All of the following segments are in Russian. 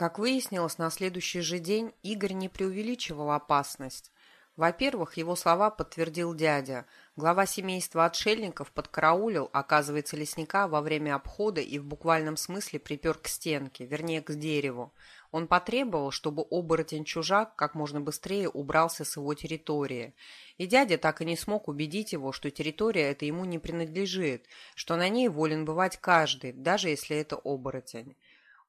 Как выяснилось, на следующий же день Игорь не преувеличивал опасность. Во-первых, его слова подтвердил дядя. Глава семейства отшельников подкараулил, оказывается, лесника во время обхода и в буквальном смысле припер к стенке, вернее, к дереву. Он потребовал, чтобы оборотень-чужак как можно быстрее убрался с его территории. И дядя так и не смог убедить его, что территория эта ему не принадлежит, что на ней волен бывать каждый, даже если это оборотень.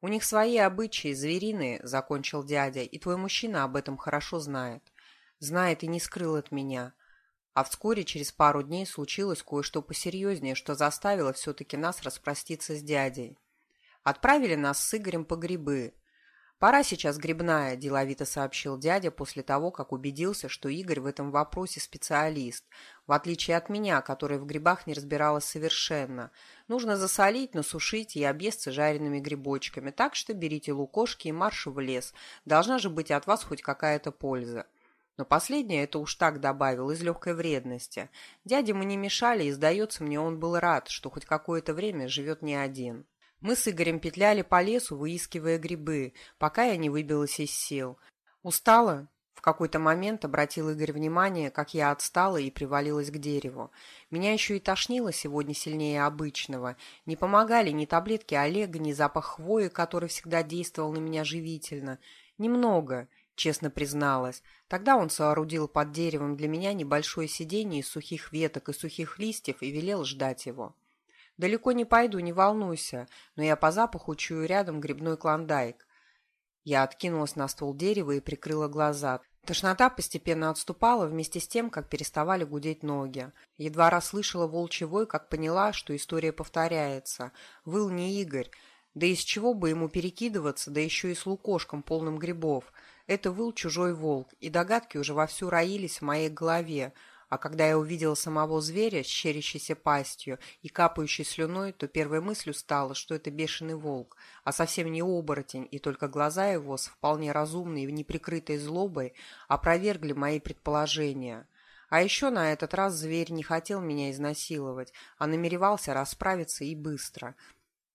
«У них свои обычаи, звериные», — закончил дядя, — «и твой мужчина об этом хорошо знает» знает и не скрыл от меня. А вскоре, через пару дней, случилось кое-что посерьезнее, что заставило все-таки нас распроститься с дядей. Отправили нас с Игорем по грибы. «Пора сейчас грибная», – деловито сообщил дядя после того, как убедился, что Игорь в этом вопросе специалист, в отличие от меня, которая в грибах не разбиралась совершенно. Нужно засолить, насушить и объесться жареными грибочками, так что берите лукошки и марш в лес. Должна же быть от вас хоть какая-то польза. Но последнее это уж так добавил, из легкой вредности. Дяде мы не мешали, и, сдается мне, он был рад, что хоть какое-то время живет не один. Мы с Игорем петляли по лесу, выискивая грибы, пока я не выбилась из сил. Устала? В какой-то момент обратил Игорь внимание, как я отстала и привалилась к дереву. Меня еще и тошнило сегодня сильнее обычного. Не помогали ни таблетки Олега, ни запах хвои, который всегда действовал на меня живительно. Немного — честно призналась. Тогда он соорудил под деревом для меня небольшое сиденье из сухих веток и сухих листьев и велел ждать его. «Далеко не пойду, не волнуйся, но я по запаху чую рядом грибной клондайк». Я откинулась на ствол дерева и прикрыла глаза. Тошнота постепенно отступала вместе с тем, как переставали гудеть ноги. Едва расслышала волчий вой, как поняла, что история повторяется. Выл не Игорь. Да из чего бы ему перекидываться, да еще и с лукошком, полным грибов. Это выл чужой волк, и догадки уже вовсю роились в моей голове, а когда я увидела самого зверя, щерящейся пастью и капающей слюной, то первой мыслью стало, что это бешеный волк, а совсем не оборотень, и только глаза его с вполне разумной и неприкрытой злобой опровергли мои предположения. А еще на этот раз зверь не хотел меня изнасиловать, а намеревался расправиться и быстро —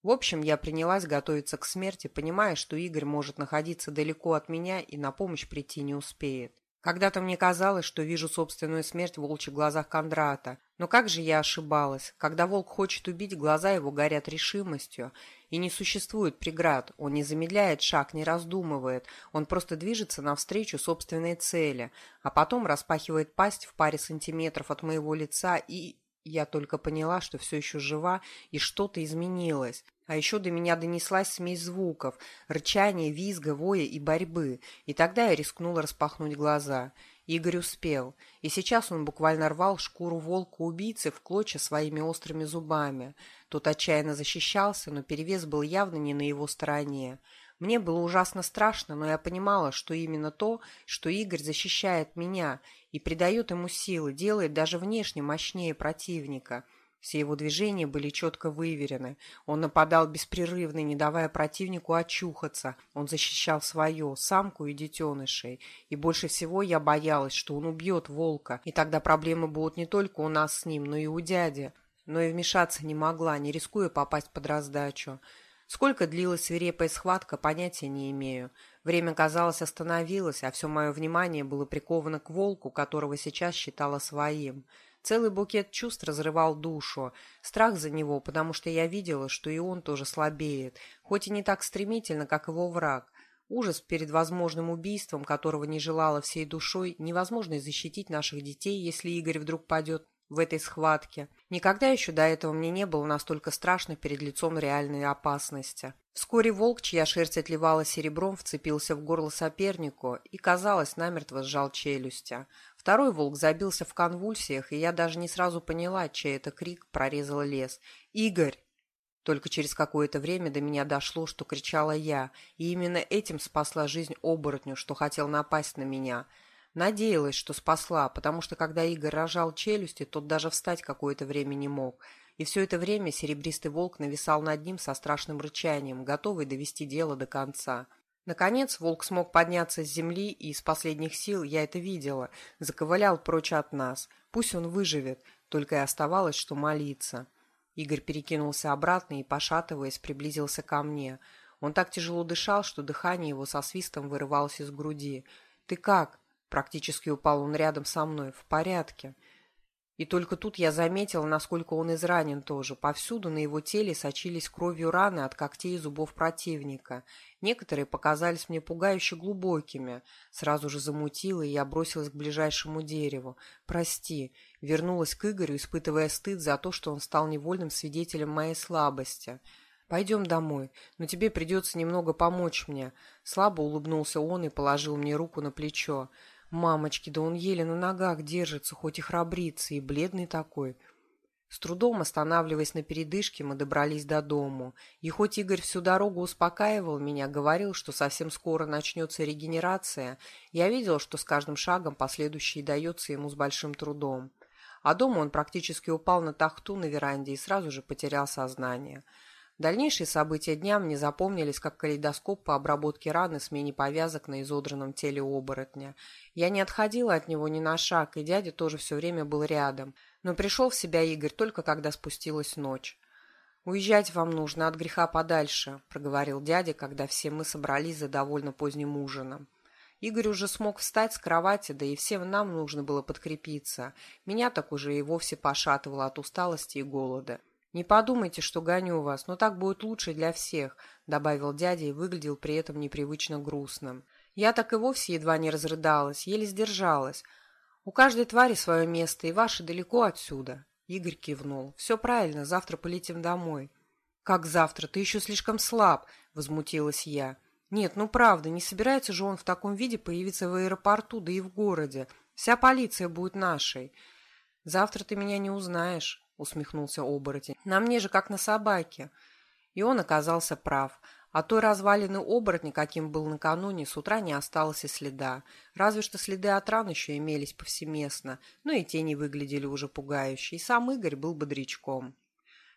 в общем, я принялась готовиться к смерти, понимая, что Игорь может находиться далеко от меня и на помощь прийти не успеет. Когда-то мне казалось, что вижу собственную смерть в волчьих глазах Кондрата. Но как же я ошибалась? Когда волк хочет убить, глаза его горят решимостью. И не существует преград. Он не замедляет шаг, не раздумывает. Он просто движется навстречу собственной цели. А потом распахивает пасть в паре сантиметров от моего лица и... Я только поняла, что все еще жива, и что-то изменилось. А еще до меня донеслась смесь звуков, рычания, визга, воя и борьбы, и тогда я рискнула распахнуть глаза. Игорь успел, и сейчас он буквально рвал шкуру волка-убийцы в клочья своими острыми зубами. Тот отчаянно защищался, но перевес был явно не на его стороне. Мне было ужасно страшно, но я понимала, что именно то, что Игорь защищает меня и придает ему силы, делает даже внешне мощнее противника — все его движения были четко выверены. Он нападал беспрерывно, не давая противнику очухаться. Он защищал свое, самку и детенышей. И больше всего я боялась, что он убьет волка, и тогда проблемы будут не только у нас с ним, но и у дяди. Но и вмешаться не могла, не рискуя попасть под раздачу. Сколько длилась свирепая схватка, понятия не имею. Время, казалось, остановилось, а все мое внимание было приковано к волку, которого сейчас считала своим. Целый букет чувств разрывал душу. Страх за него, потому что я видела, что и он тоже слабеет, хоть и не так стремительно, как его враг. Ужас перед возможным убийством, которого не желала всей душой, невозможно защитить наших детей, если Игорь вдруг падет в этой схватке. Никогда еще до этого мне не было настолько страшно перед лицом реальной опасности. Вскоре волк, чья шерсть отливала серебром, вцепился в горло сопернику и, казалось, намертво сжал челюсти. Второй волк забился в конвульсиях, и я даже не сразу поняла, чей это крик прорезал лес. «Игорь!» Только через какое-то время до меня дошло, что кричала я, и именно этим спасла жизнь оборотню, что хотел напасть на меня. Надеялась, что спасла, потому что когда Игорь рожал челюсти, тот даже встать какое-то время не мог. И все это время серебристый волк нависал над ним со страшным рычанием, готовый довести дело до конца. Наконец волк смог подняться с земли, и из последних сил, я это видела, заковылял прочь от нас. Пусть он выживет, только и оставалось, что молиться. Игорь перекинулся обратно и, пошатываясь, приблизился ко мне. Он так тяжело дышал, что дыхание его со свистом вырывалось из груди. «Ты как?» Практически упал он рядом со мной. «В порядке». И только тут я заметила, насколько он изранен тоже. Повсюду на его теле сочились кровью раны от когтей и зубов противника. Некоторые показались мне пугающе глубокими. Сразу же замутила, и я бросилась к ближайшему дереву. «Прости». Вернулась к Игорю, испытывая стыд за то, что он стал невольным свидетелем моей слабости. «Пойдем домой, но тебе придется немного помочь мне». Слабо улыбнулся он и положил мне руку на плечо. Мамочки, да он еле на ногах держится, хоть и храбрится, и бледный такой. С трудом останавливаясь на передышке, мы добрались до дому. И хоть Игорь всю дорогу успокаивал меня, говорил, что совсем скоро начнется регенерация, я видел, что с каждым шагом последующий дается ему с большим трудом. А дома он практически упал на тахту на веранде и сразу же потерял сознание. Дальнейшие события дня мне запомнились как калейдоскоп по обработке раны, смене повязок на изодранном теле оборотня. Я не отходила от него ни на шаг, и дядя тоже все время был рядом. Но пришел в себя Игорь только когда спустилась ночь. «Уезжать вам нужно от греха подальше», — проговорил дядя, когда все мы собрались за довольно поздним ужином. Игорь уже смог встать с кровати, да и всем нам нужно было подкрепиться. Меня так уже и вовсе пошатывало от усталости и голода. «Не подумайте, что гоню вас, но так будет лучше для всех», — добавил дядя и выглядел при этом непривычно грустным. Я так и вовсе едва не разрыдалась, еле сдержалась. «У каждой твари свое место, и ваше далеко отсюда». Игорь кивнул. «Все правильно, завтра полетим домой». «Как завтра? Ты еще слишком слаб», — возмутилась я. «Нет, ну правда, не собирается же он в таком виде появиться в аэропорту, да и в городе. Вся полиция будет нашей. Завтра ты меня не узнаешь». — усмехнулся оборотень. «На мне же как на собаке». И он оказался прав. А той развалины оборотня, каким был накануне, с утра не осталось и следа. Разве что следы от ран еще имелись повсеместно, но и те не выглядели уже пугающе, и сам Игорь был бодрячком.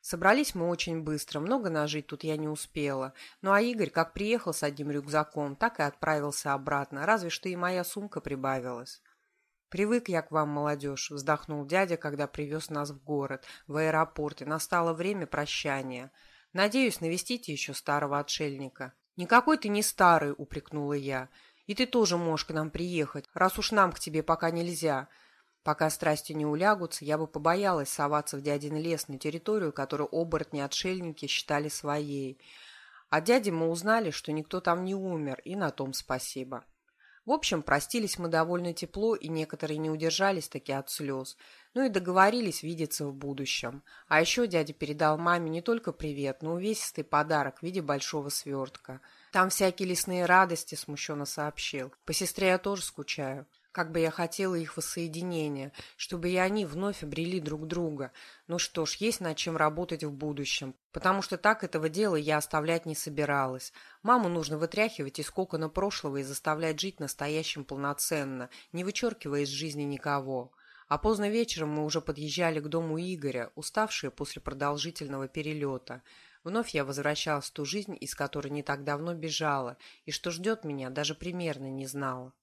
Собрались мы очень быстро, много нажить тут я не успела. Ну а Игорь как приехал с одним рюкзаком, так и отправился обратно, разве что и моя сумка прибавилась. «Привык я к вам, молодежь», — вздохнул дядя, когда привез нас в город, в аэропорт, и настало время прощания. «Надеюсь, навестите еще старого отшельника». «Никакой ты не старый», — упрекнула я. «И ты тоже можешь к нам приехать, раз уж нам к тебе пока нельзя». Пока страсти не улягутся, я бы побоялась соваться в дядин лес на территорию, которую оборотни-отшельники считали своей. От дяди мы узнали, что никто там не умер, и на том спасибо. В общем, простились мы довольно тепло, и некоторые не удержались таки от слез. Ну и договорились видеться в будущем. А еще дядя передал маме не только привет, но увесистый подарок в виде большого свертка. Там всякие лесные радости, смущенно сообщил. По сестре я тоже скучаю. Как бы я хотела их воссоединения, чтобы и они вновь обрели друг друга. Ну что ж, есть над чем работать в будущем, потому что так этого дела я оставлять не собиралась. Маму нужно вытряхивать из кокона прошлого и заставлять жить настоящим полноценно, не вычеркивая из жизни никого. А поздно вечером мы уже подъезжали к дому Игоря, уставшие после продолжительного перелета. Вновь я возвращалась в ту жизнь, из которой не так давно бежала, и что ждет меня, даже примерно не знала.